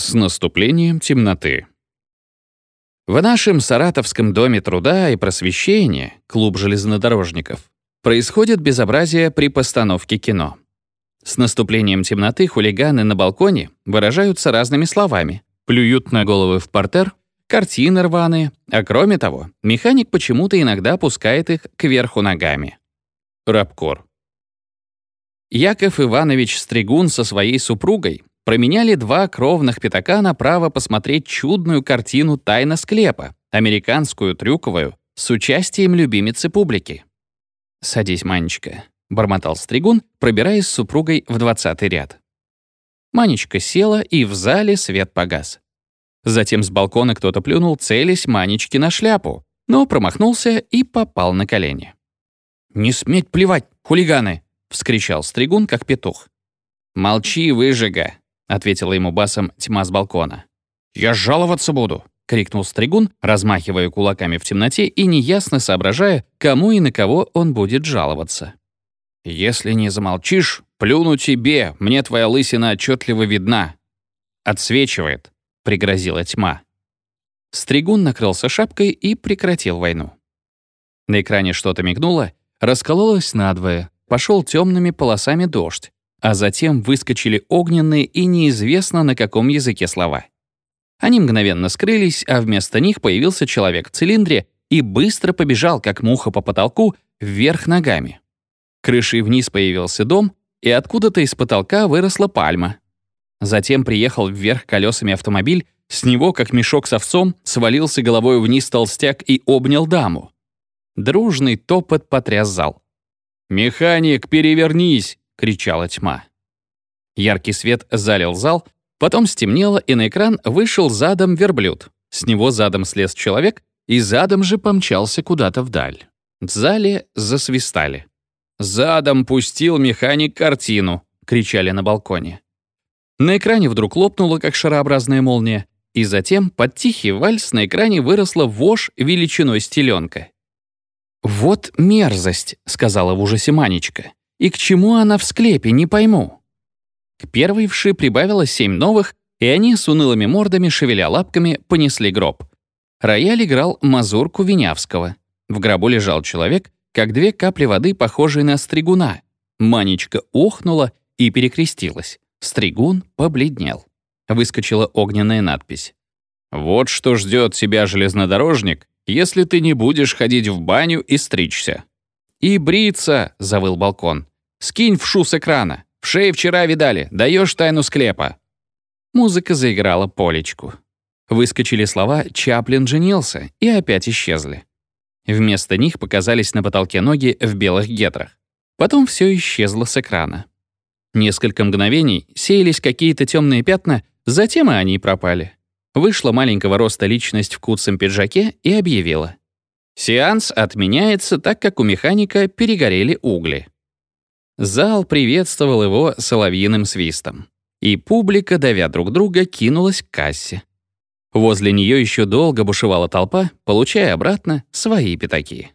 С наступлением темноты. В нашем Саратовском доме труда и просвещения, клуб железнодорожников, происходит безобразие при постановке кино. С наступлением темноты хулиганы на балконе выражаются разными словами, плюют на головы в портер, картины рваные, а кроме того, механик почему-то иногда пускает их кверху ногами. Рабкор. Яков Иванович Стригун со своей супругой променяли два кровных пятака на право посмотреть чудную картину «Тайна склепа», американскую, трюковую, с участием любимицы публики. «Садись, Манечка», — бормотал Стригун, пробираясь с супругой в двадцатый ряд. Манечка села, и в зале свет погас. Затем с балкона кто-то плюнул, целясь Манечке на шляпу, но промахнулся и попал на колени. «Не сметь плевать, хулиганы!» — вскричал Стригун, как петух. «Молчи, выжига!» — ответила ему басом тьма с балкона. «Я жаловаться буду!» — крикнул Стригун, размахивая кулаками в темноте и неясно соображая, кому и на кого он будет жаловаться. «Если не замолчишь, плюну тебе, мне твоя лысина отчетливо видна». «Отсвечивает», — пригрозила тьма. Стригун накрылся шапкой и прекратил войну. На экране что-то мигнуло, раскололось надвое, пошел темными полосами дождь, а затем выскочили огненные и неизвестно на каком языке слова. Они мгновенно скрылись, а вместо них появился человек в цилиндре и быстро побежал, как муха по потолку, вверх ногами. Крышей вниз появился дом, и откуда-то из потолка выросла пальма. Затем приехал вверх колесами автомобиль, с него, как мешок с овцом, свалился головой вниз толстяк и обнял даму. Дружный топот потряс зал. «Механик, перевернись!» — кричала тьма. Яркий свет залил зал, потом стемнело, и на экран вышел задом верблюд. С него задом слез человек, и задом же помчался куда-то вдаль. В зале засвистали. «Задом пустил механик картину!» — кричали на балконе. На экране вдруг лопнула, как шарообразная молния, и затем под тихий вальс на экране выросла вошь величиной стеленка. «Вот мерзость», — сказала в ужасе Манечка. И к чему она в склепе, не пойму. К первой вши прибавилось семь новых, и они с унылыми мордами, шевеля лапками, понесли гроб. Рояль играл мазурку Винявского. В гробу лежал человек, как две капли воды, похожие на стригуна. Манечка охнула и перекрестилась. Стригун побледнел. Выскочила огненная надпись. «Вот что ждет тебя, железнодорожник, если ты не будешь ходить в баню и стричься». «И бриться!» — завыл балкон. «Скинь в шу с экрана. В шее вчера видали. Даешь тайну склепа». Музыка заиграла полечку. Выскочили слова «Чаплин женился» и опять исчезли. Вместо них показались на потолке ноги в белых гетрах. Потом все исчезло с экрана. Несколько мгновений сеялись какие-то темные пятна, затем и они пропали. Вышла маленького роста личность в куцем пиджаке и объявила. Сеанс отменяется, так как у механика перегорели угли. Зал приветствовал его соловьиным свистом. И публика, давя друг друга, кинулась к кассе. Возле нее еще долго бушевала толпа, получая обратно свои пятаки.